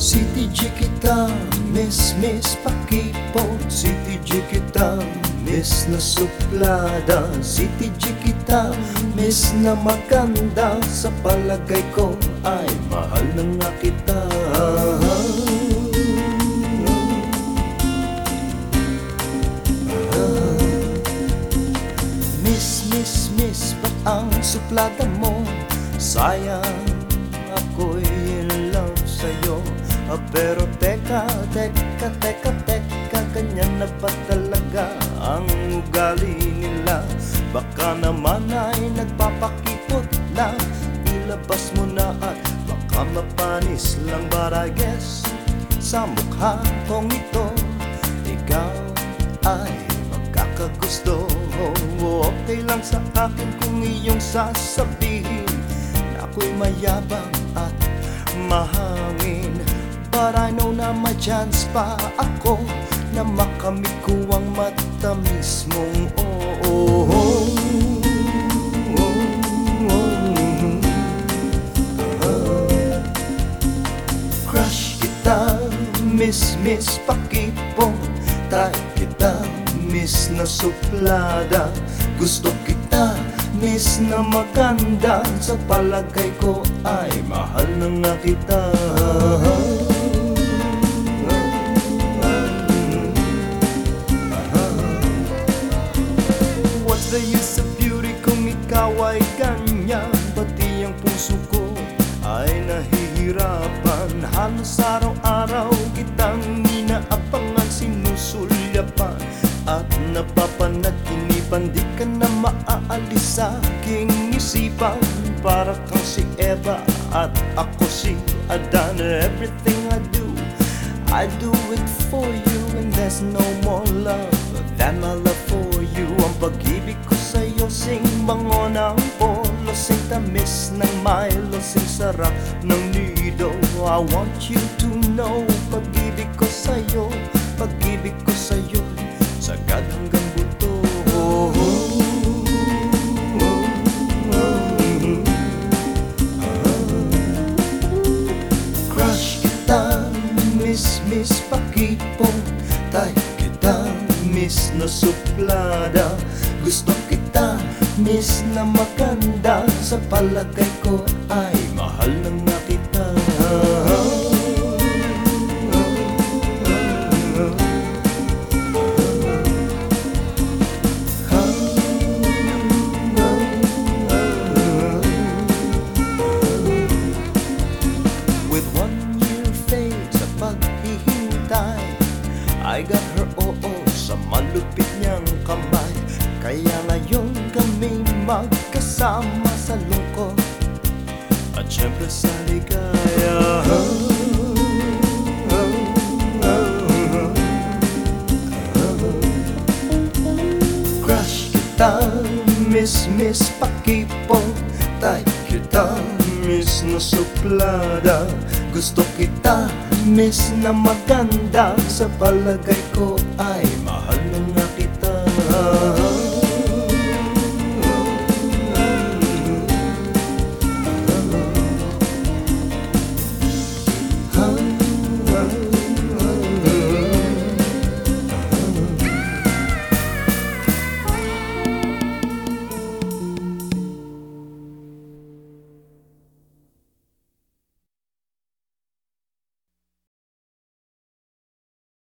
City G kita, miss miss pakipo City G kita, miss na suplada. City G kita, miss na maganda. Sa palagay ko ay mahal na nga kita. Miss, miss, miss, ba't ang suplada mo? Sayang ako'y in love sa'yo. Ah, Pero teka, teka, teka, teka Ganyan na ba talaga ang ugali nila? Baka naman ay nagpapakipot lang Ilabas mo na at baka mapanis lang But I guess. Sa mukha kong ito Ikaw ay magkakagusto. Okay lang sa akin kung iyong sasabihin Na ako'y mayabang at mahangin. But I know na may chance pa ako Na makamit ang matamis mong oo. Crush kita, miss, miss pakipong. Try kita, miss na suplada. Gusto kita, miss na maganda. Sa palagay ko ay mahal na nga kita Halos araw-araw kitang inaabangan Sinusulyapan at napapanaginipan Di ka na maaalis sa aking isipan. Para kang si Eva at ako si Adan. Everything I do I do it for you. And there's no more love than my love for you. Ang pag-ibig ko sa'yo sing bango ng polo. Sing tamis ng Milo, sing sarap ng I want you to know pag-ibig ko sa'yo Pag-ibig ko sa'yo sagad hanggang buto. Crush kita, miss, miss pakipong Tay kita, miss na suplada. Gusto kita, miss na maganda Sa palagay ko ay magkasama sa lungkot At syempre sa ligaya. Crush kita, miss, miss pakipong. Tay kita, miss na suplada Gusto kita, miss na maganda. Sa palagay ko ay